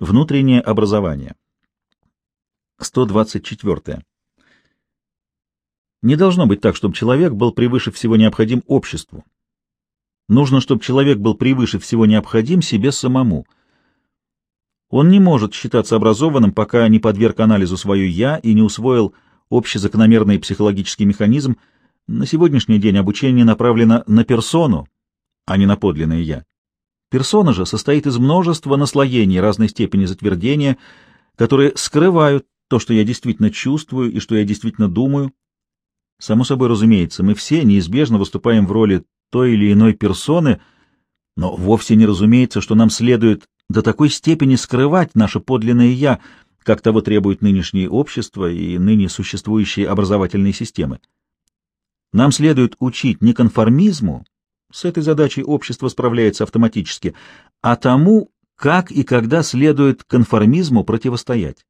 Внутреннее образование. 124. Не должно быть так, чтобы человек был превыше всего необходим обществу. Нужно, чтобы человек был превыше всего необходим себе самому. Он не может считаться образованным, пока не подверг анализу свое «я» и не усвоил общезакономерный психологический механизм. На сегодняшний день обучение направлено на персону, а не на подлинное «я». Персона же состоит из множества наслоений разной степени затвердения, которые скрывают то, что я действительно чувствую и что я действительно думаю. Само собой разумеется, мы все неизбежно выступаем в роли той или иной персоны, но вовсе не разумеется, что нам следует до такой степени скрывать наше подлинное «я», как того требует нынешнее общество и ныне существующие образовательные системы. Нам следует учить не конформизму, с этой задачей общество справляется автоматически, а тому, как и когда следует конформизму противостоять.